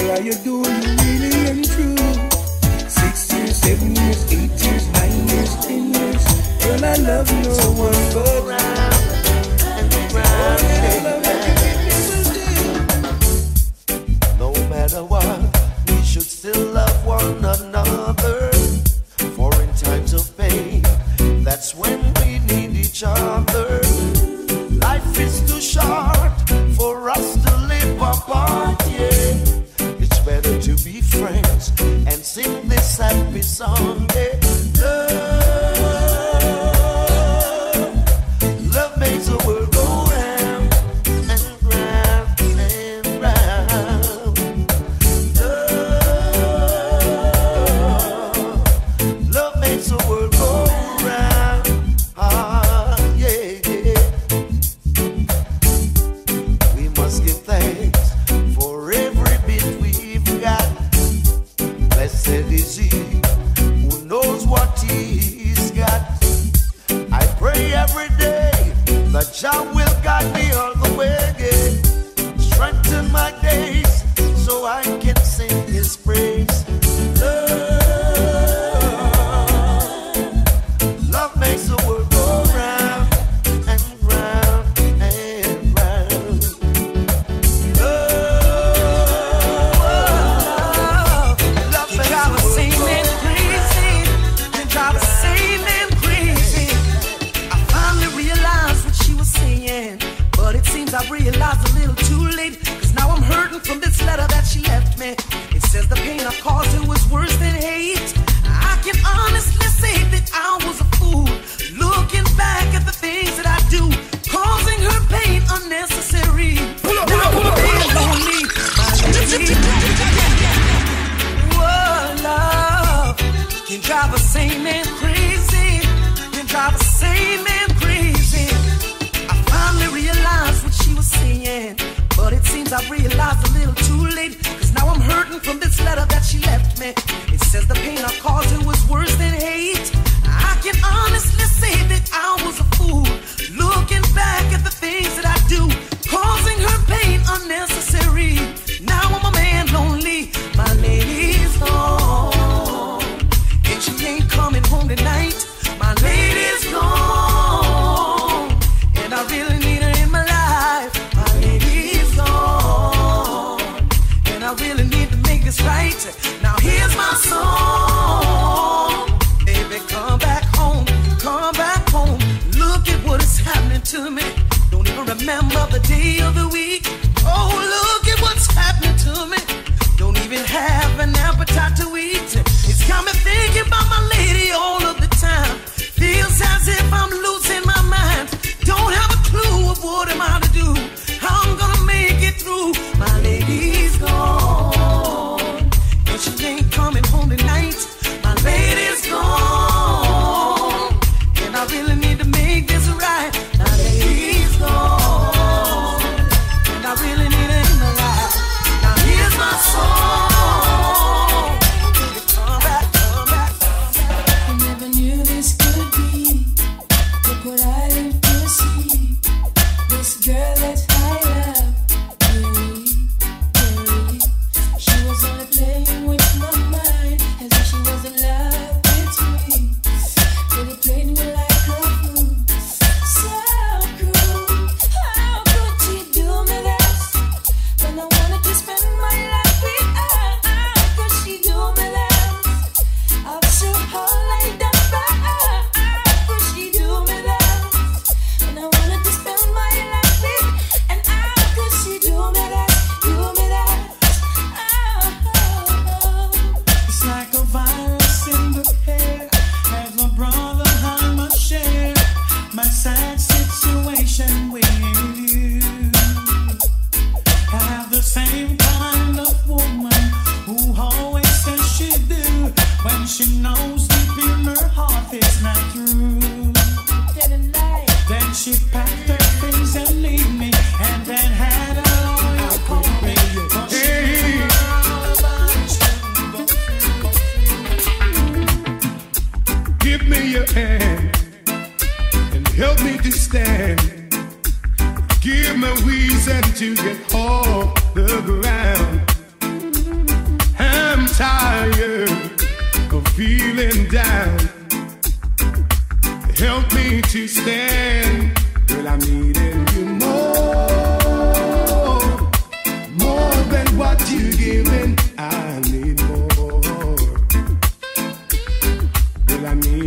girl, how you do? You really and true. Six years, seven years, eight years, nine years, ten years. Girl, I love no one but round and round. No matter what, we should still love one another.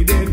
Just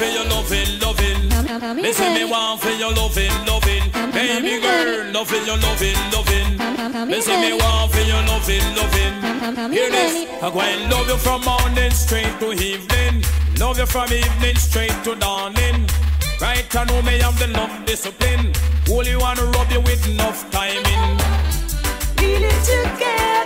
for your loving, loving. Me say me want for your loving, loving. Baby girl, love for your loving, loving. Me say me want for your loving, loving. Hear this, I go and love you from morning straight to evening. Love you from evening straight to dawning. Right, I know me have the love discipline. Only wanna rub you with enough timing. Feel it together.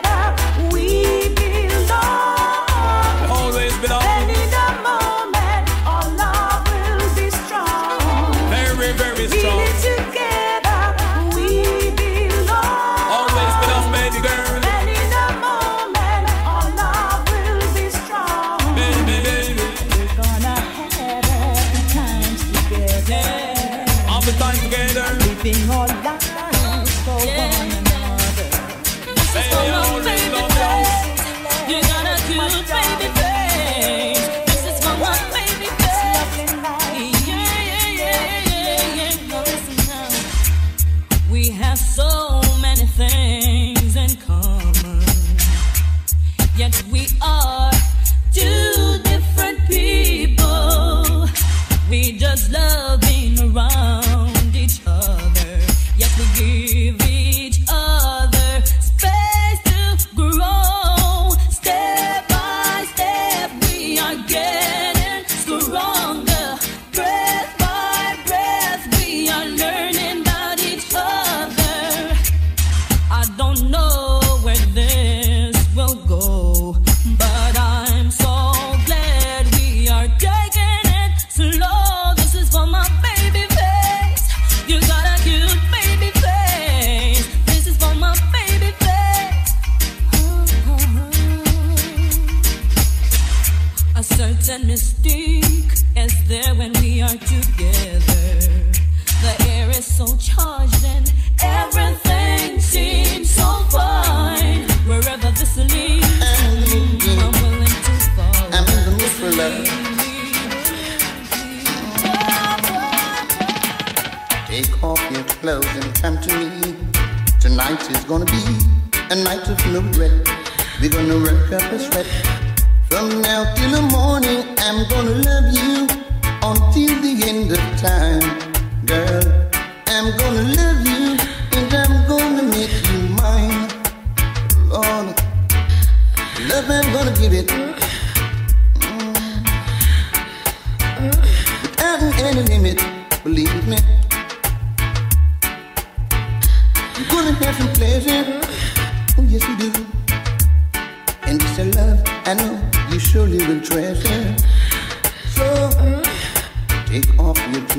So.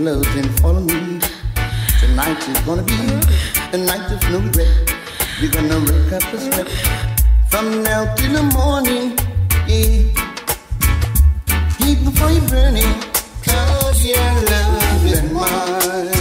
love, then follow me. Tonight is gonna be a night of no regret. You're gonna wake up a sweat from now till the morning. Yeah. Keep the fire burning, cause your love is mine.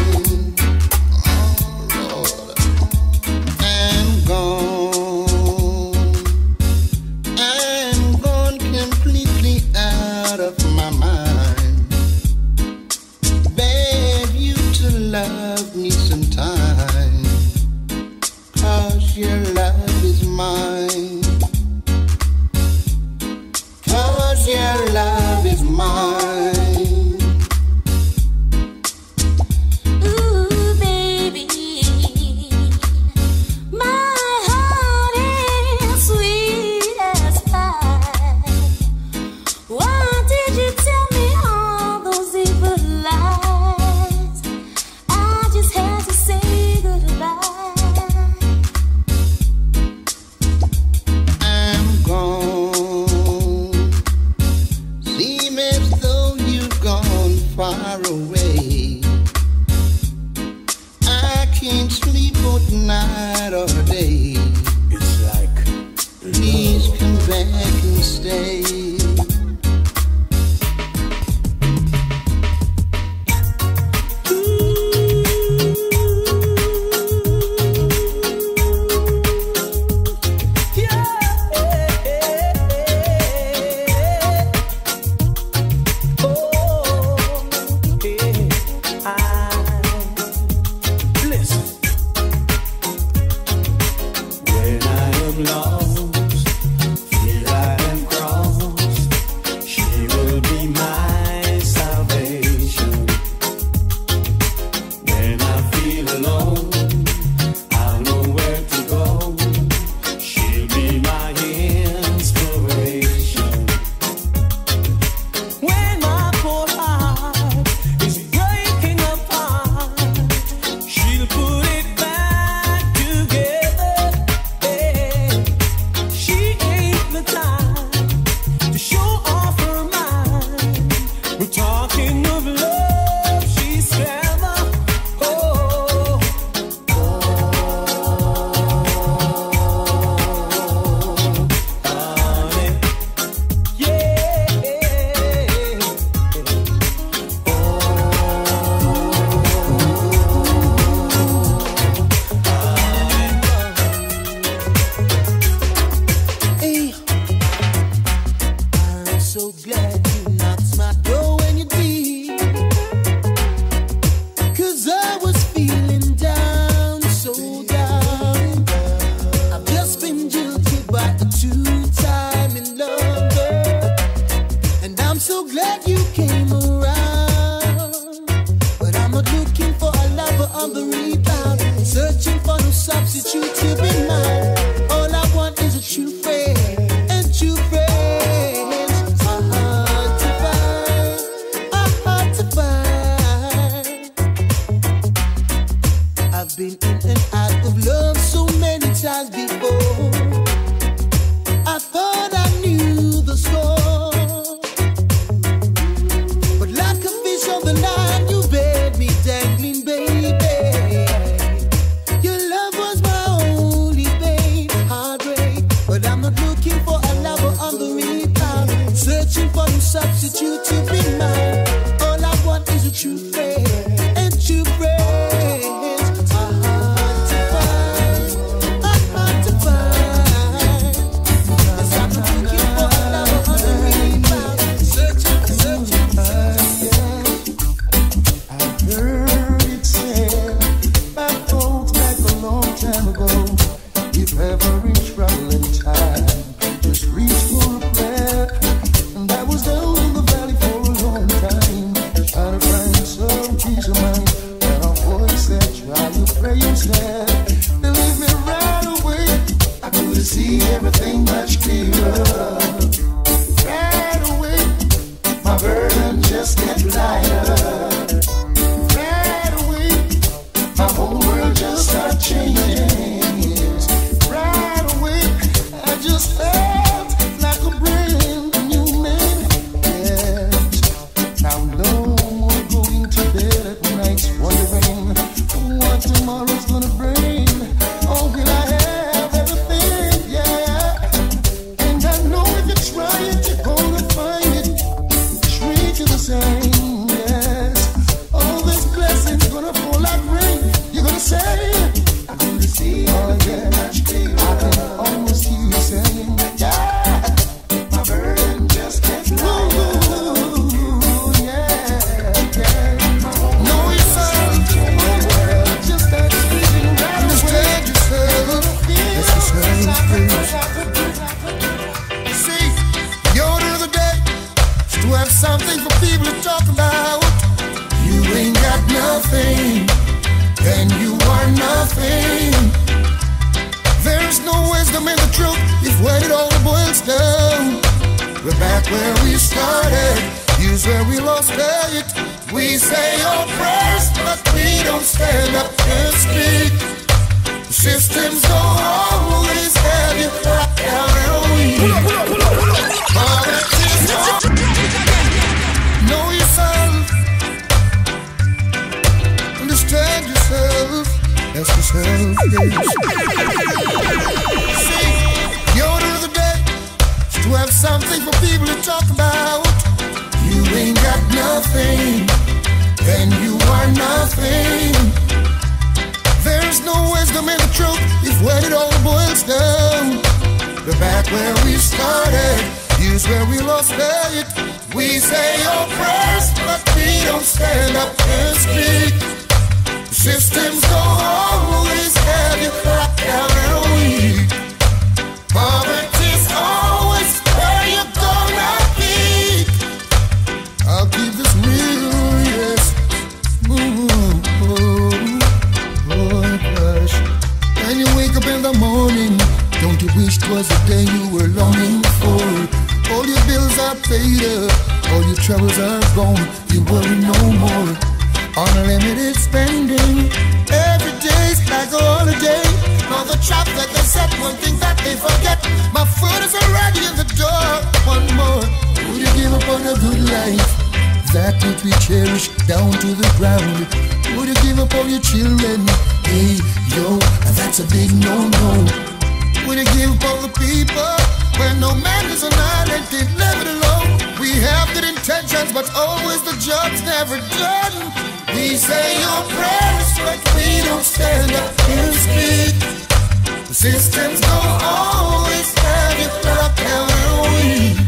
home, you worry no more. Unlimited spending, every day's like a holiday. Now the trap that they set, one thing that they forget. My foot is already in the door. One more, would you give up on a good life? That which we cherish down to the ground. Would you give up on your children? Hey, yo, that's a big no-no. Would you give up on the people where no man is an island, they live it alone? We have good intentions, but always the job's never done. We say your prayers, but we don't stand up to speak. The systems don't always have you locked down and weak.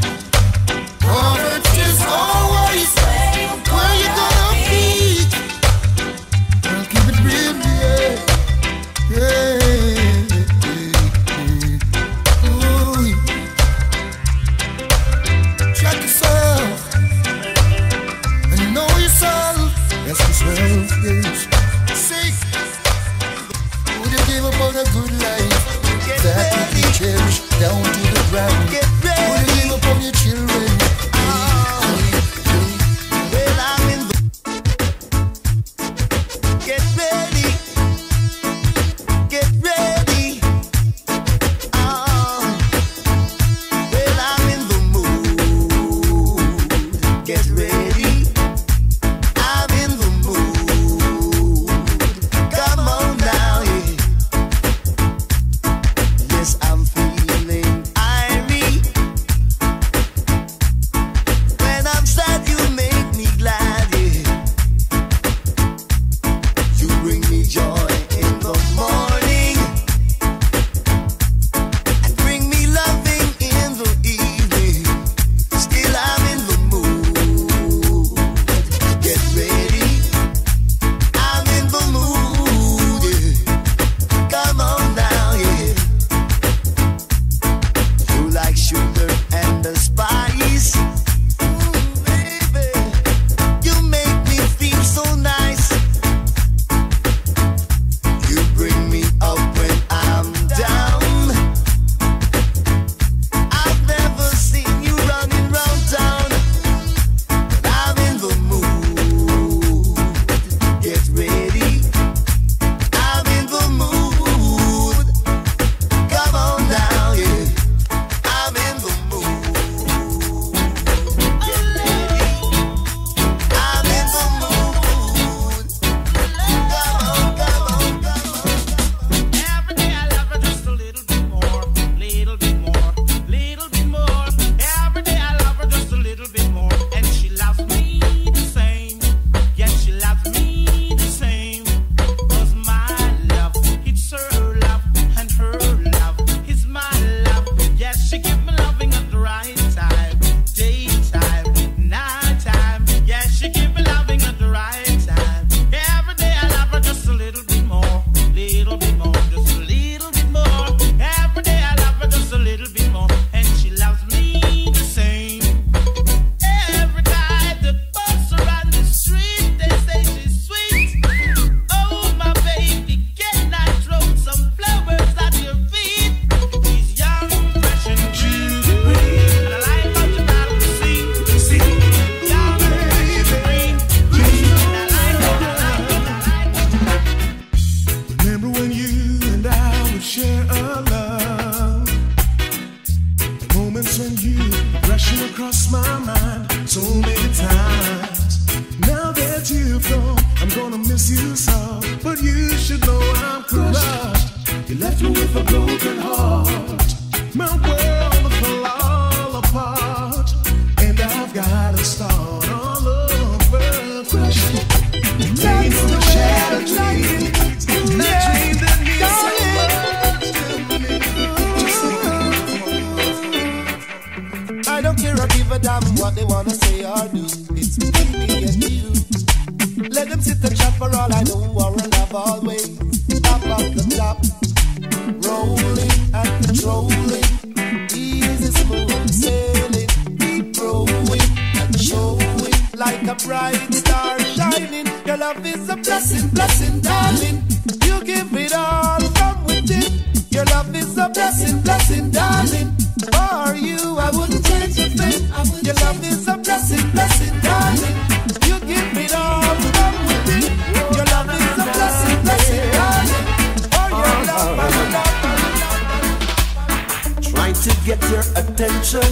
Get your attention.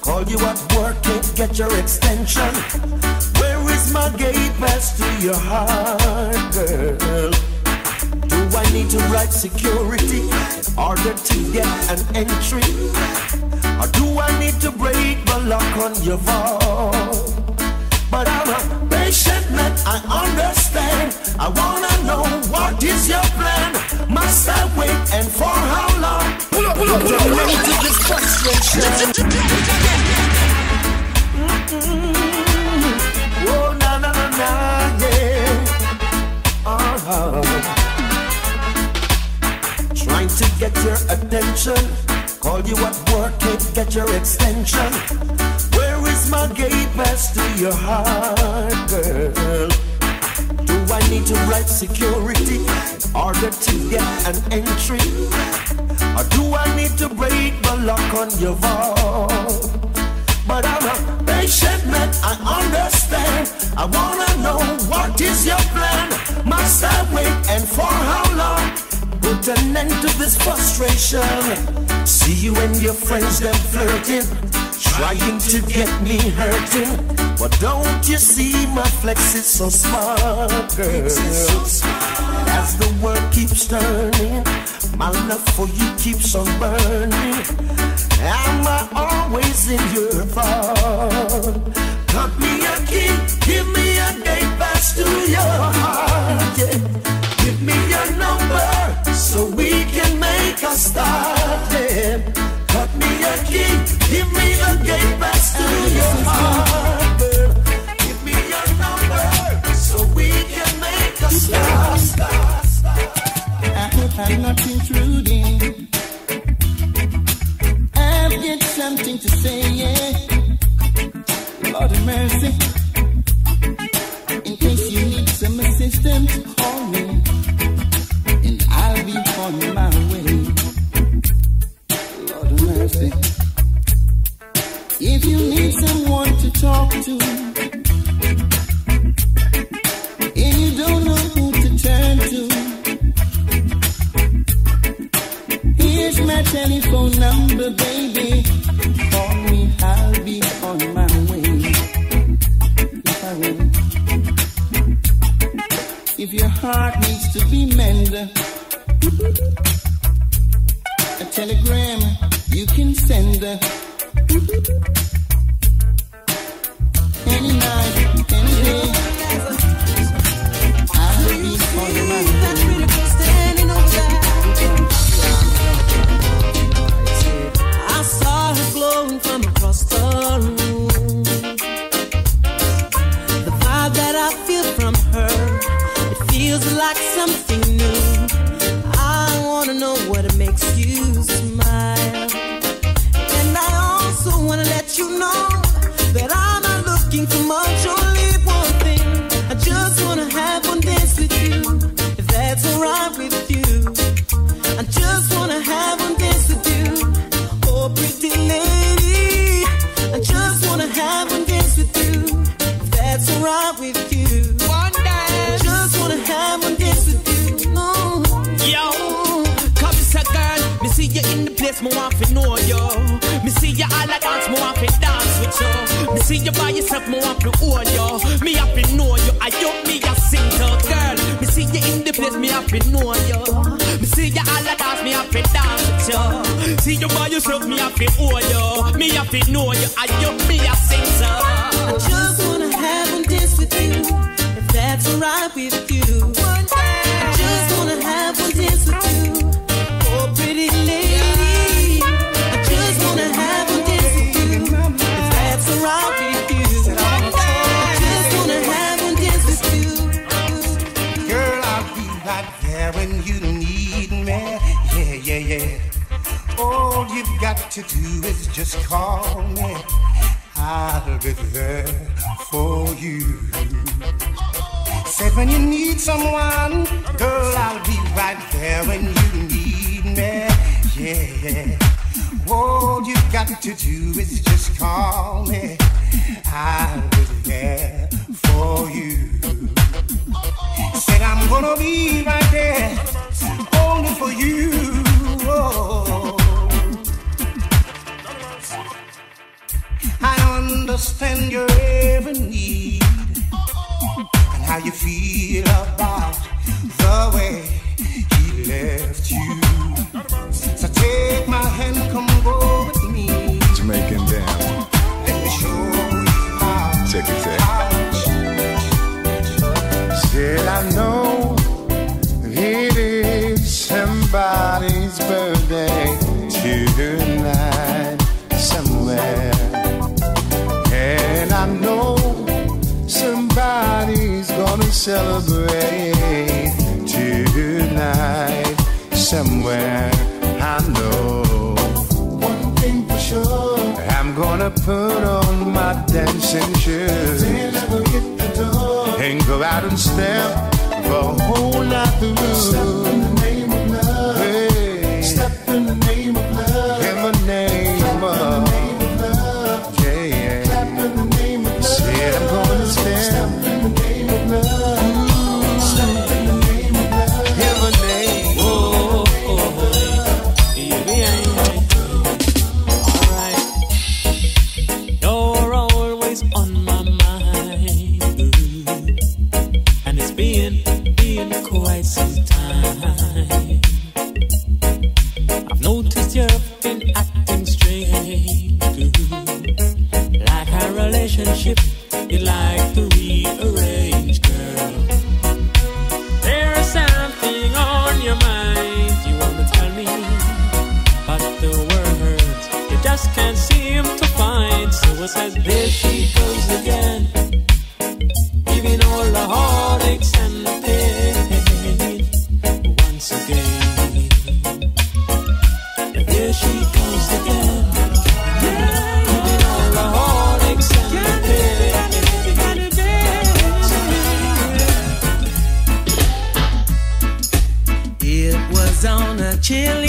Call you at work, can't get your extension. Where is my gate pass to your heart, girl? Do I need to write security in order to get an entry? Or do I need to break the lock on your vault? But I'm a patient man, I understand. I wanna know what is your plan. Must I wait and for how long? Pull up, pull up, pull up, to this frustration. Mm-mm. Oh, na na na na, yeah. Uh-huh. Trying to get your attention. Call you at work, can't get your extension. My pass to your heart, girl? Do I need to write security in order to get an entry? Or do I need to break the lock on your vault? But I'm a patient man, I understand. I wanna know what is your plan. Must I wait and for how long? Put an end to this frustration. See you and your friends, them flirting, trying to get me hurting. But don't you see my flex is so smart, girl? As the world keeps turning, my love for you keeps on burning. Am I always in your thought? Cut me a key, give me a gate pass to your heart. Yeah. Give me your number place, me want know you. Me see you all a dance, me want to dance with you. Me see you by yourself, me want to hold you. Me have to know you, I you me a sing to girl. Me see you in the place, me have to know you. Me see you all a dance, me have to dance with you. See you by yourself, me have to hold you. Me have to know you, I you me a sing to. I just wanna have one dance with you, if that's alright with you. To do is just call me. I'll be there for you. Said when you need someone, girl, I'll be right there when you need me. Yeah. All you've got to do is just call me. I'll be there for you. Said I'm gonna be right there only for you. Oh. Understand your every need and how you feel about the way he left you. So take my hand, come go celebrate tonight somewhere. I know one thing for sure. I'm gonna put on my dancing shoes and go out and step the whole night through. Step in the name of love. Hey. Step in the on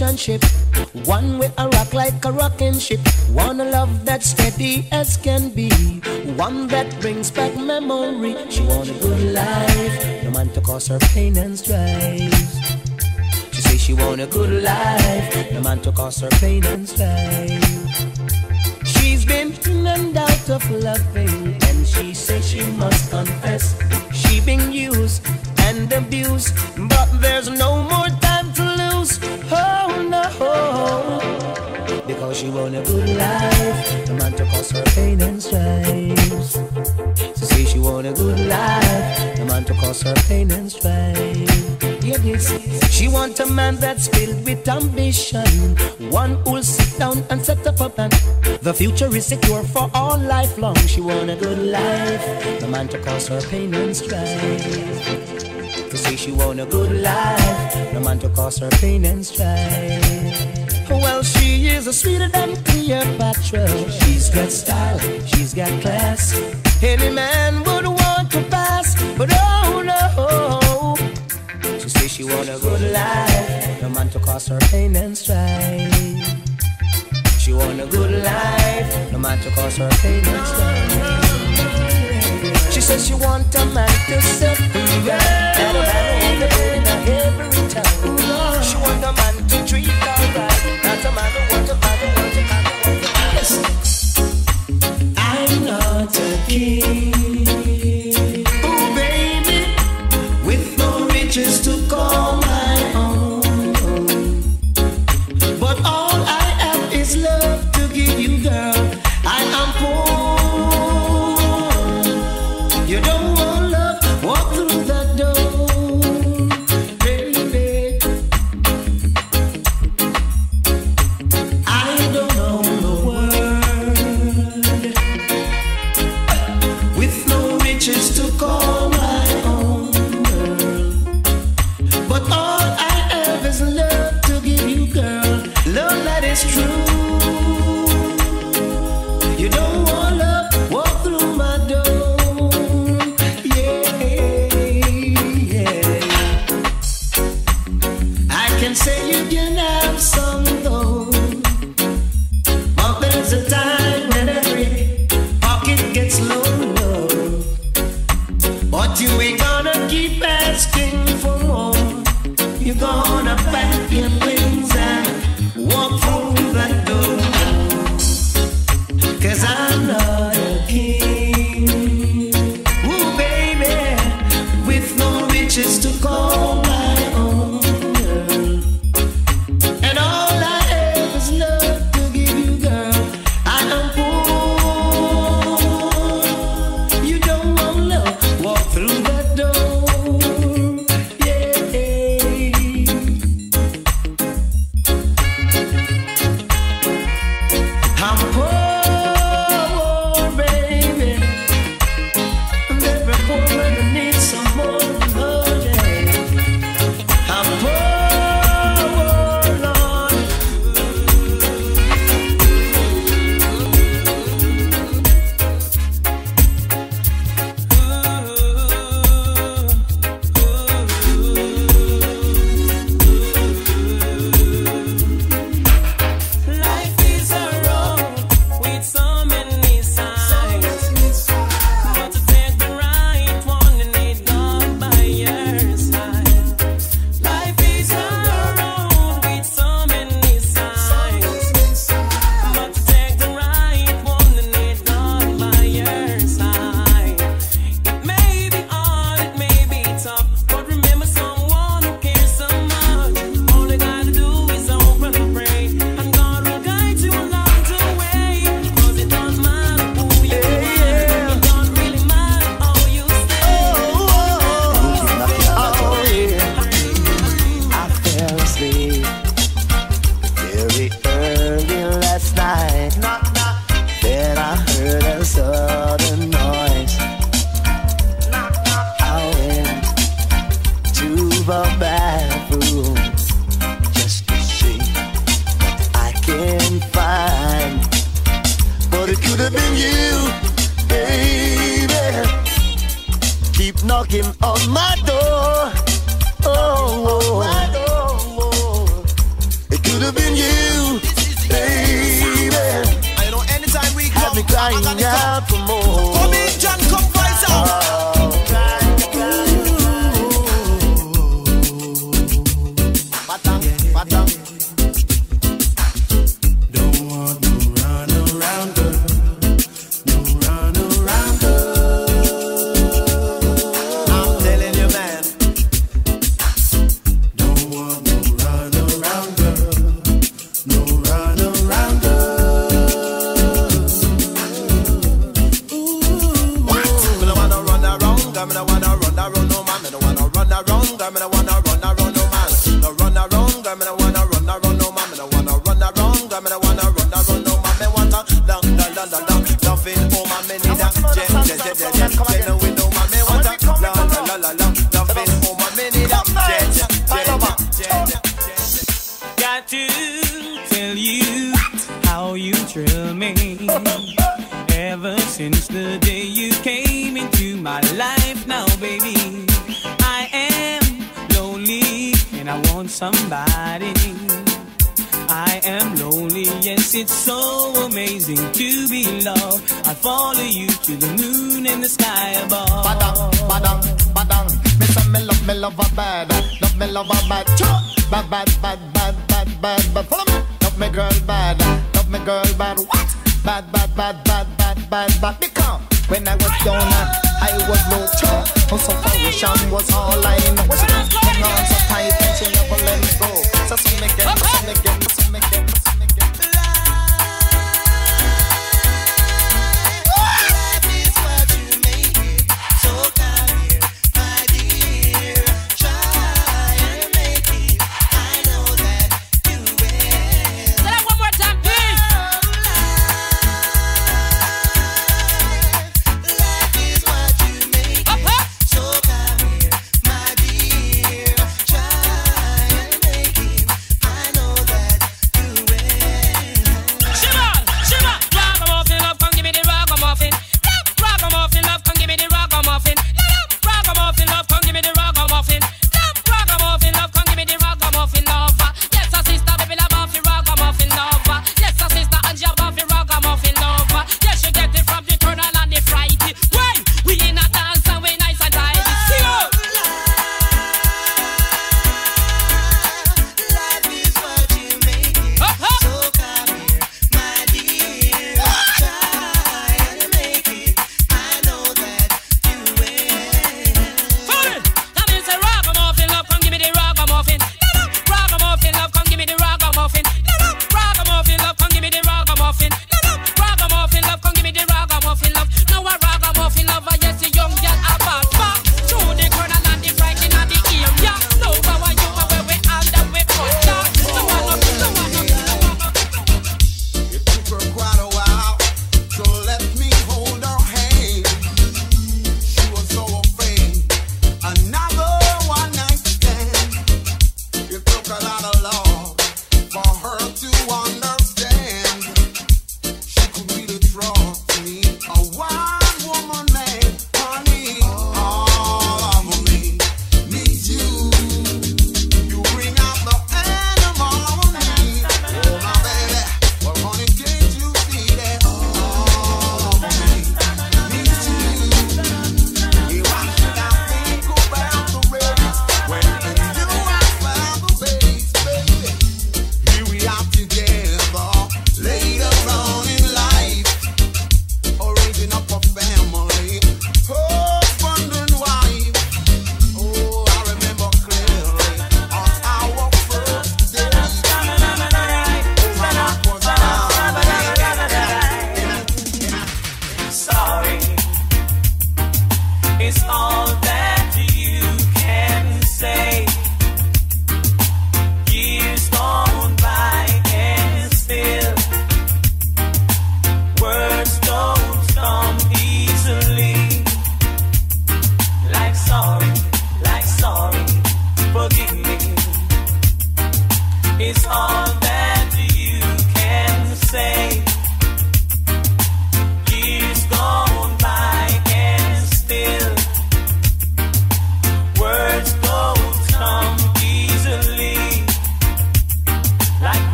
relationship. One with a rock like a rocking ship. One a love that's steady as can be. One that brings back memory. She want a good life, no man to cause her pain and strife. She say she want a good life, no man to cause her pain and strife. She's been in and out of loving, and she says she must confess she been used and abused, but there's no more. Oh because she want a good life, no man to cause her pain and strife. She say she want a good life, no man to cause her pain and strife. This. She want a man that's filled with ambition, one who'll sit down and set up a plan. The future is secure for all life long. She want a good life, no man to cause her pain and strife. To say she want a good life, no man to cause her pain and strife. Well, she is a sweeter than Cleopatra. She's got style, she's got class. Any man would want to pass, but oh no. She say she want a good life, no man to cause her pain and strife. She want a good life, no man to cause her pain and strife. She says she want a man to set right, and every time. She want a man to treat her right, down, man, I want somebody. I am lonely, yes, it's so amazing to be loved. I follow you to the moon and the sky above. Badang, badang, badang. Me say me love, me love a bad, love me love a bad, bad, bad, bad, bad, bad, bad, bad. Follow me, love me girl bad, love me girl bad. What? Bad, bad, bad, bad, bad, bad, bad. Because when I was down. I was no tough. Her separation was all I know. She hung on so tight and she never let go. So see me again, see me again.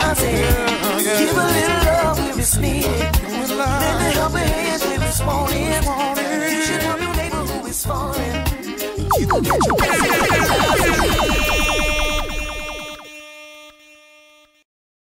Blessing with